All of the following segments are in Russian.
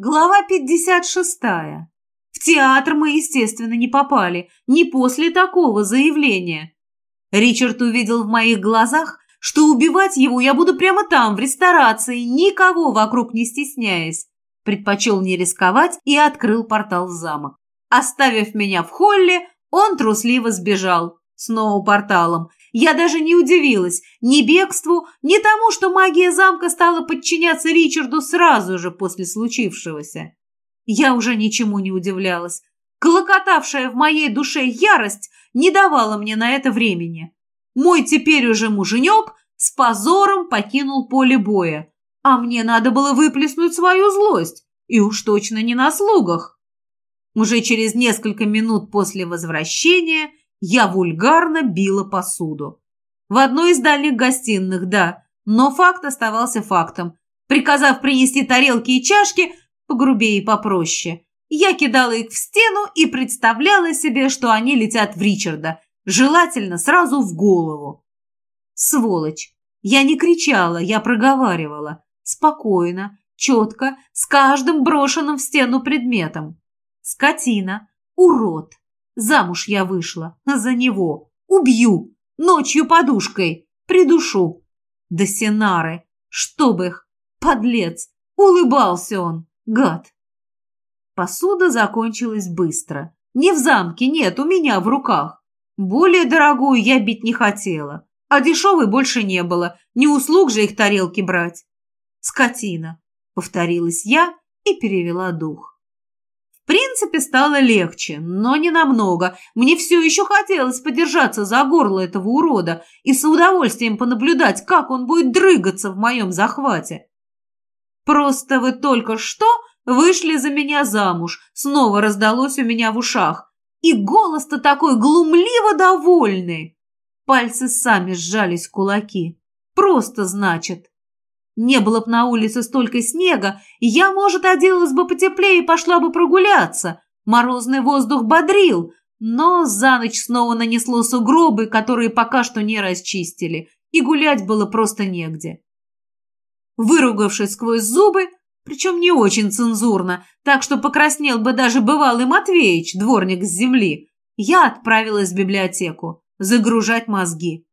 Глава 56. В театр мы, естественно, не попали, не после такого заявления. Ричард увидел в моих глазах, что убивать его я буду прямо там, в ресторации, никого вокруг не стесняясь. Предпочел не рисковать и открыл портал в замок. Оставив меня в холле, он трусливо сбежал. Снова порталом. Я даже не удивилась ни бегству, ни тому, что магия замка стала подчиняться Ричарду сразу же после случившегося. Я уже ничему не удивлялась. Колокотавшая в моей душе ярость не давала мне на это времени. Мой теперь уже муженек с позором покинул поле боя, а мне надо было выплеснуть свою злость, и уж точно не на слугах. Уже через несколько минут после возвращения я вульгарно била посуду. В одной из дальних гостиных, да, но факт оставался фактом. Приказав принести тарелки и чашки, погрубее и попроще, я кидала их в стену и представляла себе, что они летят в Ричарда, желательно сразу в голову. Сволочь! Я не кричала, я проговаривала. Спокойно, четко, с каждым брошенным в стену предметом. Скотина, урод, Замуж я вышла. За него. Убью. Ночью подушкой. Придушу. Да сенары. Чтоб их. Подлец. Улыбался он. Гад. Посуда закончилась быстро. Не в замке, нет, у меня в руках. Более дорогую я бить не хотела. А дешевой больше не было. Не услуг же их тарелки брать. Скотина. Повторилась я и перевела дух принципе, стало легче, но не намного. Мне все еще хотелось подержаться за горло этого урода и с удовольствием понаблюдать, как он будет дрыгаться в моем захвате. «Просто вы только что вышли за меня замуж», снова раздалось у меня в ушах. И голос-то такой глумливо довольный. Пальцы сами сжались в кулаки. «Просто, значит». Не было б на улице столько снега, я, может, оделась бы потеплее и пошла бы прогуляться. Морозный воздух бодрил, но за ночь снова нанесло сугробы, которые пока что не расчистили, и гулять было просто негде. Выругавшись сквозь зубы, причем не очень цензурно, так что покраснел бы даже бывалый Матвеич, дворник с земли, я отправилась в библиотеку загружать мозги.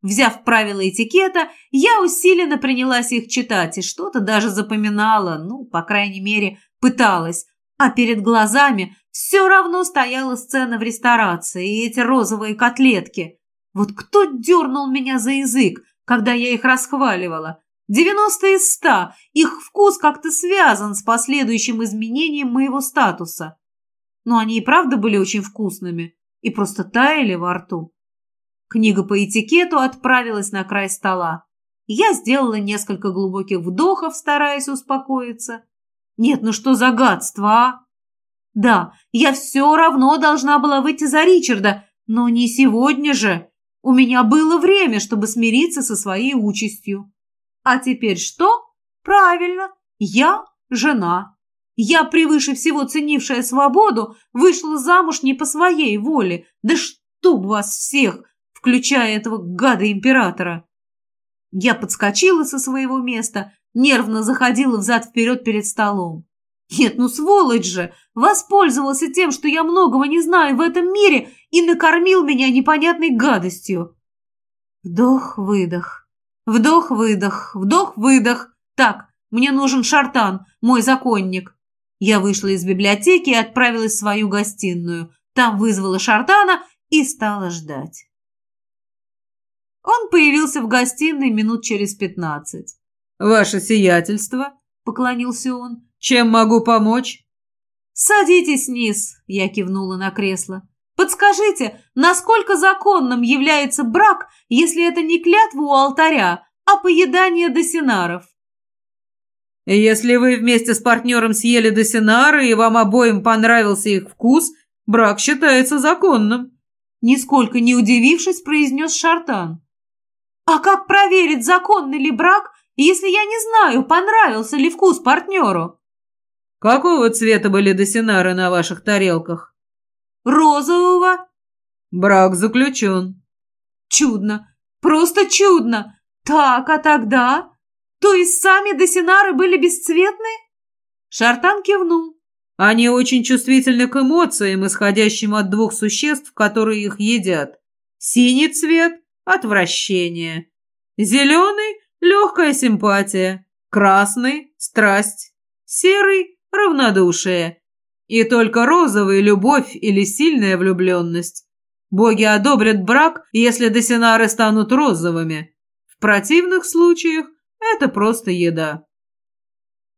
Взяв правила этикета, я усиленно принялась их читать и что-то даже запоминала, ну, по крайней мере, пыталась. А перед глазами все равно стояла сцена в ресторации и эти розовые котлетки. Вот кто дернул меня за язык, когда я их расхваливала? Девяносто из ста. Их вкус как-то связан с последующим изменением моего статуса. Но они и правда были очень вкусными и просто таяли во рту. Книга по этикету отправилась на край стола. Я сделала несколько глубоких вдохов, стараясь успокоиться. Нет, ну что за гадство, а? Да, я все равно должна была выйти за Ричарда, но не сегодня же. У меня было время, чтобы смириться со своей участью. А теперь что? Правильно, я жена. Я, превыше всего ценившая свободу, вышла замуж не по своей воле. Да чтоб вас всех! Включая этого гада-императора. Я подскочила со своего места, нервно заходила взад-вперед перед столом. Нет, ну сволочь же! Воспользовался тем, что я многого не знаю в этом мире и накормил меня непонятной гадостью. Вдох-выдох, вдох-выдох, вдох-выдох. Так, мне нужен шартан, мой законник. Я вышла из библиотеки и отправилась в свою гостиную. Там вызвала шартана и стала ждать. Он появился в гостиной минут через пятнадцать. «Ваше сиятельство», — поклонился он, — «чем могу помочь?» «Садитесь низ», — я кивнула на кресло. «Подскажите, насколько законным является брак, если это не клятва у алтаря, а поедание досинаров?» «Если вы вместе с партнером съели досинары и вам обоим понравился их вкус, брак считается законным», — нисколько не удивившись, произнес Шартан. А как проверить, законный ли брак, если я не знаю, понравился ли вкус партнеру? Какого цвета были досинары на ваших тарелках? Розового. Брак заключен. Чудно, просто чудно. Так, а тогда? То есть сами досинары были бесцветны? Шартан кивнул. Они очень чувствительны к эмоциям, исходящим от двух существ, которые их едят. Синий цвет – отвращение. Зеленый – легкая симпатия. Красный – страсть. Серый – равнодушие. И только розовый – любовь или сильная влюбленность. Боги одобрят брак, если десинары станут розовыми. В противных случаях это просто еда.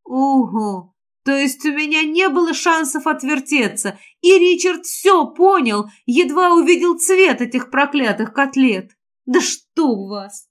Угу. То есть у меня не было шансов отвертеться, и Ричард все понял, едва увидел цвет этих проклятых котлет. Да что у вас!